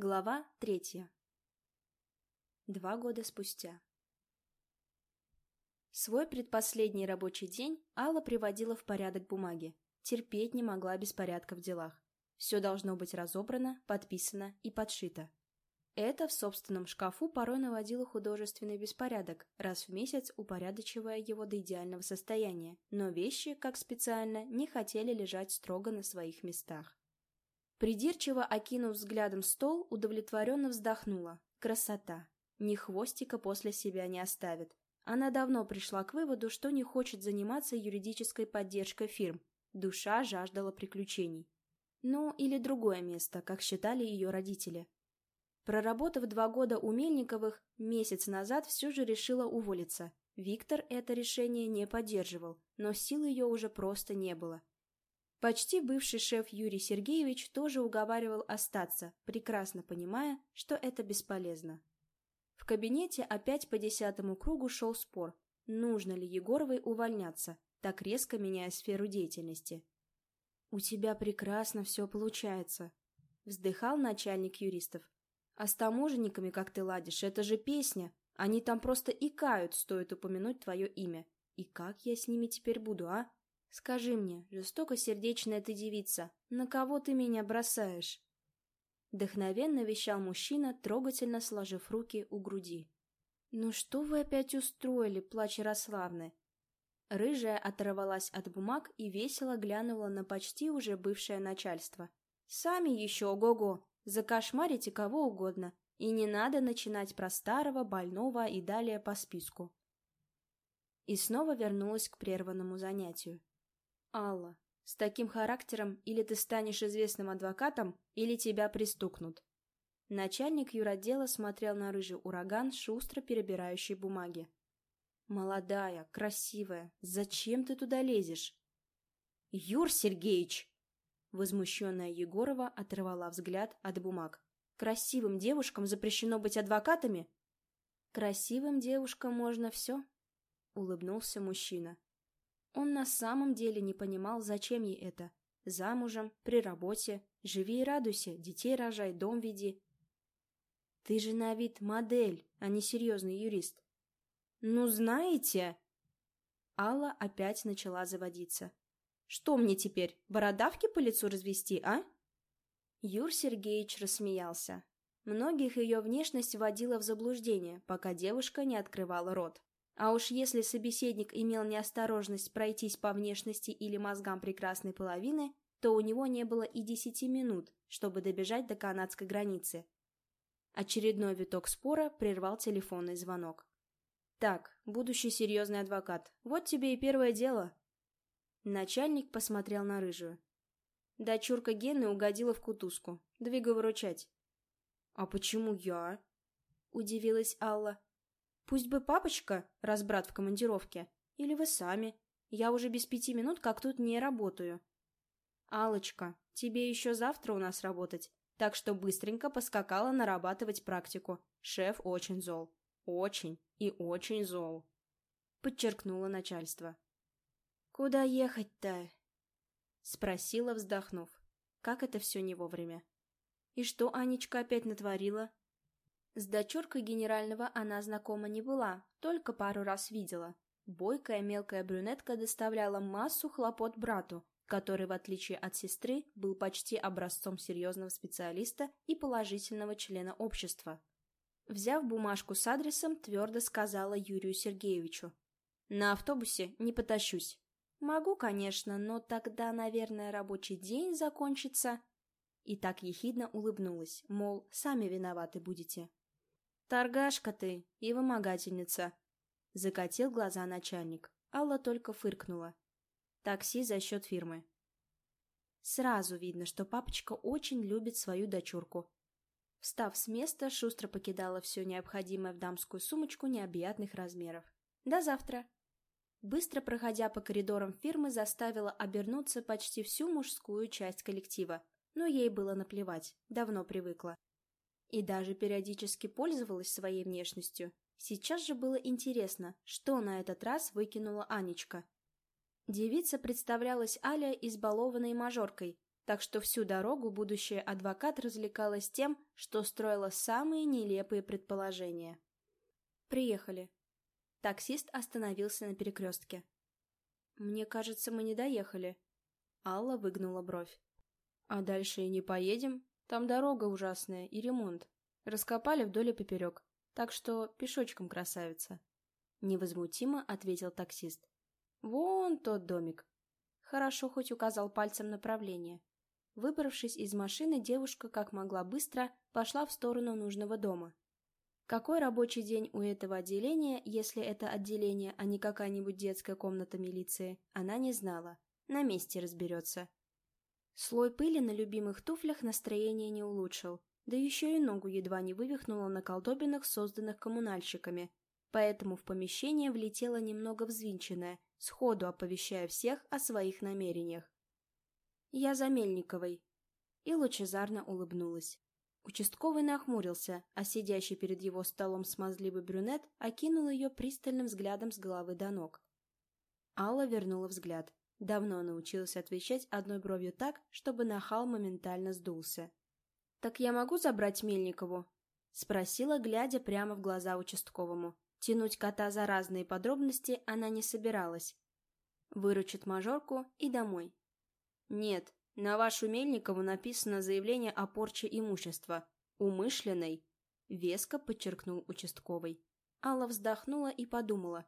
Глава третья. Два года спустя. Свой предпоследний рабочий день Алла приводила в порядок бумаги. Терпеть не могла беспорядка в делах. Все должно быть разобрано, подписано и подшито. Это в собственном шкафу порой наводило художественный беспорядок, раз в месяц упорядочивая его до идеального состояния, но вещи, как специально, не хотели лежать строго на своих местах. Придирчиво окинув взглядом стол, удовлетворенно вздохнула. Красота. Ни хвостика после себя не оставит. Она давно пришла к выводу, что не хочет заниматься юридической поддержкой фирм. Душа жаждала приключений. Ну, или другое место, как считали ее родители. Проработав два года у Мельниковых, месяц назад все же решила уволиться. Виктор это решение не поддерживал, но сил ее уже просто не было. Почти бывший шеф Юрий Сергеевич тоже уговаривал остаться, прекрасно понимая, что это бесполезно. В кабинете опять по десятому кругу шел спор, нужно ли Егоровой увольняться, так резко меняя сферу деятельности. «У тебя прекрасно все получается», — вздыхал начальник юристов. «А с таможенниками, как ты ладишь, это же песня. Они там просто икают, стоит упомянуть твое имя. И как я с ними теперь буду, а?» Скажи мне, жестокосердечная ты девица, на кого ты меня бросаешь?» Вдохновенно вещал мужчина, трогательно сложив руки у груди. «Ну что вы опять устроили, плач Ярославны?» Рыжая оторвалась от бумаг и весело глянула на почти уже бывшее начальство. «Сами еще, ого-го, закошмарите кого угодно, и не надо начинать про старого, больного и далее по списку». И снова вернулась к прерванному занятию. Алла, с таким характером или ты станешь известным адвокатом, или тебя пристукнут. Начальник юротдела смотрел на рыжий ураган, шустро перебирающий бумаги. «Молодая, красивая, зачем ты туда лезешь?» «Юр Сергеевич!» Возмущенная Егорова оторвала взгляд от бумаг. «Красивым девушкам запрещено быть адвокатами?» «Красивым девушкам можно все», — улыбнулся мужчина. Он на самом деле не понимал, зачем ей это. Замужем, при работе, живи и радуйся, детей рожай, дом веди. Ты же на вид модель, а не серьезный юрист. Ну, знаете... Алла опять начала заводиться. Что мне теперь, бородавки по лицу развести, а? Юр Сергеевич рассмеялся. Многих ее внешность вводила в заблуждение, пока девушка не открывала рот. А уж если собеседник имел неосторожность пройтись по внешности или мозгам прекрасной половины, то у него не было и десяти минут, чтобы добежать до канадской границы. Очередной виток спора прервал телефонный звонок. «Так, будущий серьезный адвокат, вот тебе и первое дело». Начальник посмотрел на рыжую. Дочурка Гены угодила в кутузку. Двигай выручать. «А почему я?» — удивилась Алла. Пусть бы папочка, раз брат в командировке, или вы сами. Я уже без пяти минут как тут не работаю. алочка тебе еще завтра у нас работать, так что быстренько поскакала нарабатывать практику. Шеф очень зол. Очень и очень зол. Подчеркнуло начальство. «Куда ехать-то?» Спросила, вздохнув. Как это все не вовремя. И что Анечка опять натворила? С дочуркой генерального она знакома не была, только пару раз видела. Бойкая мелкая брюнетка доставляла массу хлопот брату, который, в отличие от сестры, был почти образцом серьезного специалиста и положительного члена общества. Взяв бумажку с адресом, твердо сказала Юрию Сергеевичу. «На автобусе не потащусь». «Могу, конечно, но тогда, наверное, рабочий день закончится». И так ехидно улыбнулась, мол, сами виноваты будете. «Торгашка ты и вымогательница!» Закатил глаза начальник. Алла только фыркнула. «Такси за счет фирмы». Сразу видно, что папочка очень любит свою дочурку. Встав с места, шустро покидала все необходимое в дамскую сумочку необъятных размеров. «До завтра!» Быстро проходя по коридорам фирмы, заставила обернуться почти всю мужскую часть коллектива, но ей было наплевать, давно привыкла. И даже периодически пользовалась своей внешностью. Сейчас же было интересно, что на этот раз выкинула Анечка. Девица представлялась Аля избалованной мажоркой, так что всю дорогу будущая адвокат развлекалась тем, что строила самые нелепые предположения. «Приехали». Таксист остановился на перекрестке. «Мне кажется, мы не доехали». Алла выгнула бровь. «А дальше и не поедем. Там дорога ужасная и ремонт. Раскопали вдоль и поперек. Так что пешочком красавица». Невозмутимо ответил таксист. «Вон тот домик». Хорошо хоть указал пальцем направление. Выбравшись из машины, девушка как могла быстро пошла в сторону нужного дома. Какой рабочий день у этого отделения, если это отделение, а не какая-нибудь детская комната милиции, она не знала. На месте разберется. Слой пыли на любимых туфлях настроение не улучшил, да еще и ногу едва не вывихнула на колдобинах, созданных коммунальщиками, поэтому в помещение влетела немного взвинченная, сходу оповещая всех о своих намерениях. «Я за Мельниковой». И лучезарно улыбнулась. Участковый нахмурился, а сидящий перед его столом смазливый брюнет окинул ее пристальным взглядом с головы до ног. Алла вернула взгляд. Давно научилась отвечать одной бровью так, чтобы нахал моментально сдулся. «Так я могу забрать Мельникову?» — спросила, глядя прямо в глаза участковому. Тянуть кота за разные подробности она не собиралась. Выручит мажорку и домой. «Нет, на вашу Мельникову написано заявление о порче имущества. Умышленной», — веско подчеркнул участковый. Алла вздохнула и подумала.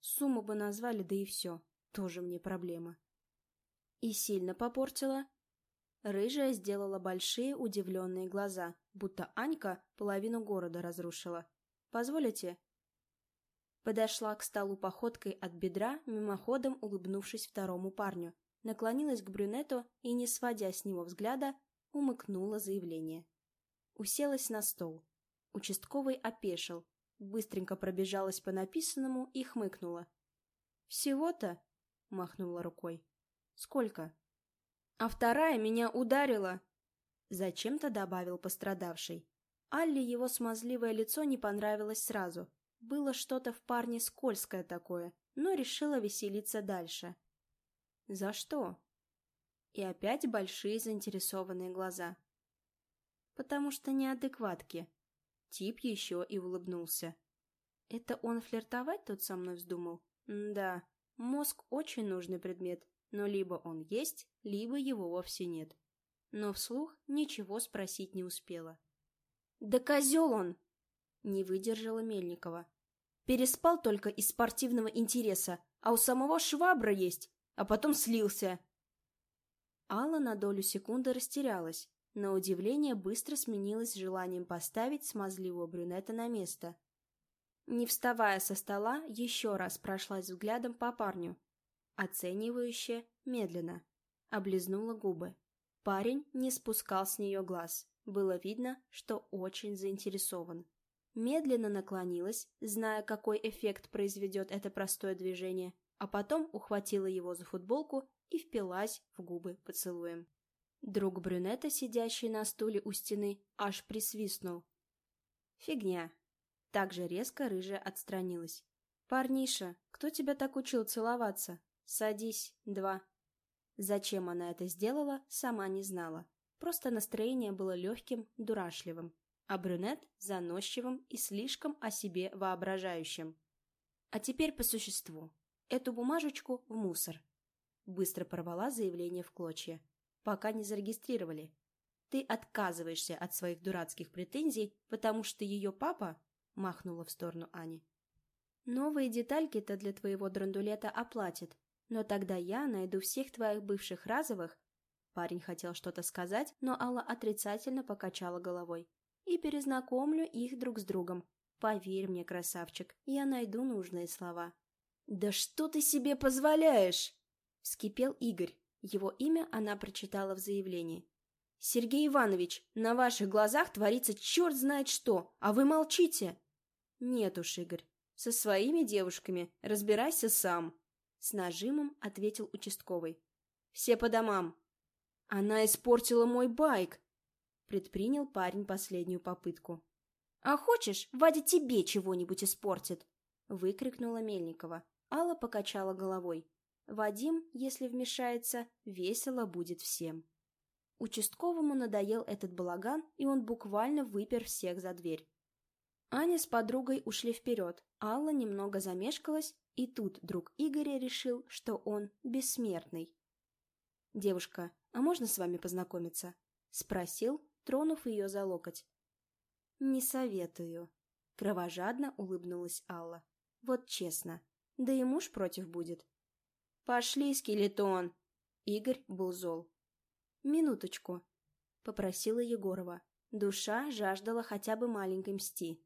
Сумму бы назвали, да и все. Тоже мне проблема. И сильно попортила? Рыжая сделала большие удивленные глаза, будто Анька половину города разрушила. «Позволите?» Подошла к столу походкой от бедра, мимоходом улыбнувшись второму парню наклонилась к брюнету и, не сводя с него взгляда, умыкнула заявление. Уселась на стол. Участковый опешил, быстренько пробежалась по написанному и хмыкнула. «Всего-то?» — махнула рукой. «Сколько?» «А вторая меня ударила!» Зачем-то добавил пострадавший. Алле его смазливое лицо не понравилось сразу. Было что-то в парне скользкое такое, но решила веселиться дальше. «За что?» И опять большие заинтересованные глаза. «Потому что неадекватки». Тип еще и улыбнулся. «Это он флиртовать тут со мной вздумал?» «Да, мозг очень нужный предмет, но либо он есть, либо его вовсе нет». Но вслух ничего спросить не успела. «Да козел он!» Не выдержала Мельникова. «Переспал только из спортивного интереса, а у самого швабра есть а потом слился. Алла на долю секунды растерялась. На удивление быстро сменилась желанием поставить смазливого брюнета на место. Не вставая со стола, еще раз прошлась взглядом по парню. Оценивающе, медленно. Облизнула губы. Парень не спускал с нее глаз. Было видно, что очень заинтересован. Медленно наклонилась, зная, какой эффект произведет это простое движение, а потом ухватила его за футболку и впилась в губы поцелуем. Друг брюнета, сидящий на стуле у стены, аж присвистнул. «Фигня». Так же резко рыжая отстранилась. «Парниша, кто тебя так учил целоваться? Садись, два». Зачем она это сделала, сама не знала. Просто настроение было легким, дурашливым, а брюнет — заносчивым и слишком о себе воображающим. А теперь по существу. Эту бумажечку в мусор. Быстро порвала заявление в клочья. Пока не зарегистрировали. Ты отказываешься от своих дурацких претензий, потому что ее папа... Махнула в сторону Ани. Новые детальки-то для твоего драндулета оплатит. Но тогда я найду всех твоих бывших разовых... Парень хотел что-то сказать, но Алла отрицательно покачала головой. И перезнакомлю их друг с другом. Поверь мне, красавчик, я найду нужные слова. «Да что ты себе позволяешь?» — вскипел Игорь. Его имя она прочитала в заявлении. «Сергей Иванович, на ваших глазах творится черт знает что, а вы молчите!» «Нет уж, Игорь, со своими девушками разбирайся сам!» С нажимом ответил участковый. «Все по домам!» «Она испортила мой байк!» Предпринял парень последнюю попытку. «А хочешь, Вадя тебе чего-нибудь испортит?» Выкрикнула Мельникова. Алла покачала головой. Вадим, если вмешается, весело будет всем. Участковому надоел этот балаган, и он буквально выпер всех за дверь. Аня с подругой ушли вперед, Алла немного замешкалась, и тут друг Игоря решил, что он бессмертный. «Девушка, а можно с вами познакомиться?» — спросил, тронув ее за локоть. «Не советую», — кровожадно улыбнулась Алла. «Вот честно, да и муж против будет». «Пошли, скелетон!» Игорь был зол. «Минуточку», — попросила Егорова. Душа жаждала хотя бы маленькой мсти.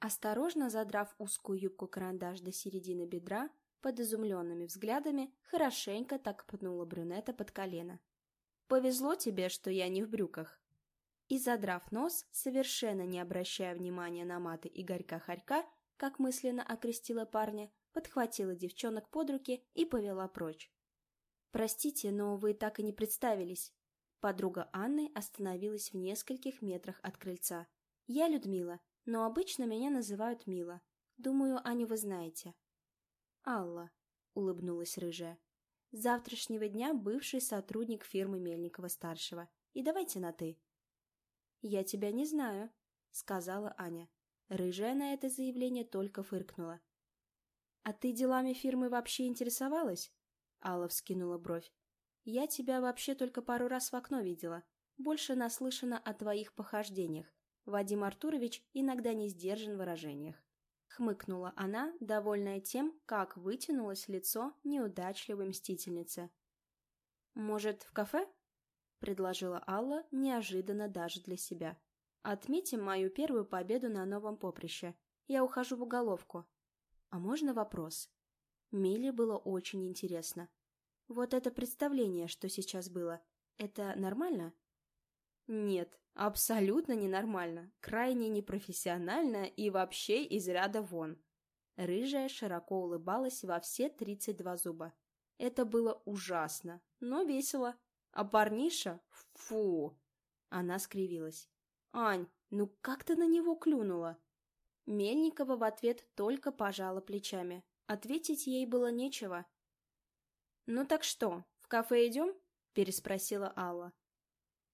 Осторожно задрав узкую юбку-карандаш до середины бедра, под изумленными взглядами, хорошенько так пнула брюнета под колено. «Повезло тебе, что я не в брюках». И, задрав нос, совершенно не обращая внимания на маты Игорька-хорька, как мысленно окрестила парня, подхватила девчонок под руки и повела прочь. «Простите, но вы так и не представились». Подруга Анны остановилась в нескольких метрах от крыльца. «Я Людмила, но обычно меня называют Мила. Думаю, Аню вы знаете». «Алла», — улыбнулась рыжая. «С завтрашнего дня бывший сотрудник фирмы Мельникова-старшего. И давайте на «ты». «Я тебя не знаю», — сказала Аня. Рыжая на это заявление только фыркнула. «А ты делами фирмы вообще интересовалась?» Алла вскинула бровь. «Я тебя вообще только пару раз в окно видела. Больше наслышана о твоих похождениях. Вадим Артурович иногда не сдержан в выражениях. Хмыкнула она, довольная тем, как вытянулось лицо неудачливой мстительницы. «Может, в кафе?» — предложила Алла, неожиданно даже для себя. «Отметим мою первую победу на новом поприще. Я ухожу в уголовку». «А можно вопрос?» Миле было очень интересно. «Вот это представление, что сейчас было, это нормально?» «Нет, Абсолютно ненормально, крайне непрофессионально и вообще из ряда вон. Рыжая широко улыбалась во все тридцать два зуба. Это было ужасно, но весело. А парниша? Фу! Она скривилась. «Ань, ну как ты на него клюнула?» Мельникова в ответ только пожала плечами. Ответить ей было нечего. «Ну так что, в кафе идем?» — переспросила Алла.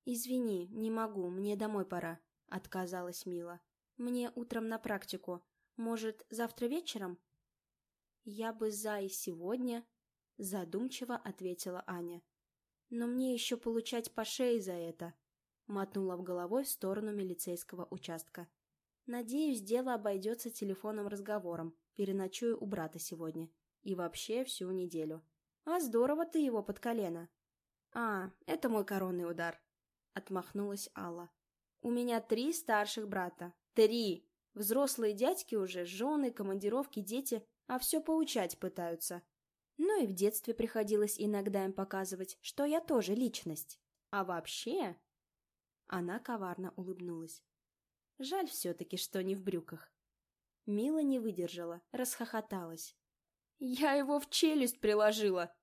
«Извини, не могу, мне домой пора», — отказалась Мила. «Мне утром на практику. Может, завтра вечером?» «Я бы за и сегодня», — задумчиво ответила Аня. «Но мне еще получать по шее за это», — мотнула в головой в сторону милицейского участка. «Надеюсь, дело обойдется телефонным разговором. Переночую у брата сегодня. И вообще всю неделю. А здорово ты его под колено». «А, это мой коронный удар», отмахнулась Алла. «У меня три старших брата. Три! Взрослые дядьки уже, жены, командировки, дети, а все поучать пытаются. Ну и в детстве приходилось иногда им показывать, что я тоже личность. А вообще...» Она коварно улыбнулась. «Жаль все-таки, что не в брюках». Мила не выдержала, расхохоталась. «Я его в челюсть приложила!»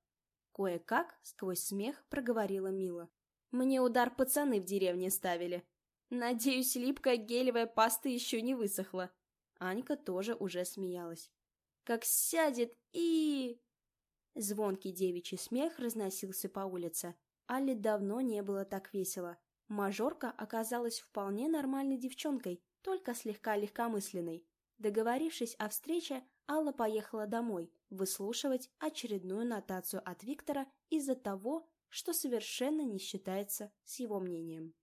Кое-как, сквозь смех, проговорила Мила. Мне удар пацаны в деревне ставили. Надеюсь, липкая гелевая паста еще не высохла. Анька тоже уже смеялась. Как сядет и... Звонкий девичий смех разносился по улице. Алле давно не было так весело. Мажорка оказалась вполне нормальной девчонкой, только слегка легкомысленной. Договорившись о встрече, Алла поехала домой выслушивать очередную нотацию от Виктора из-за того, что совершенно не считается с его мнением.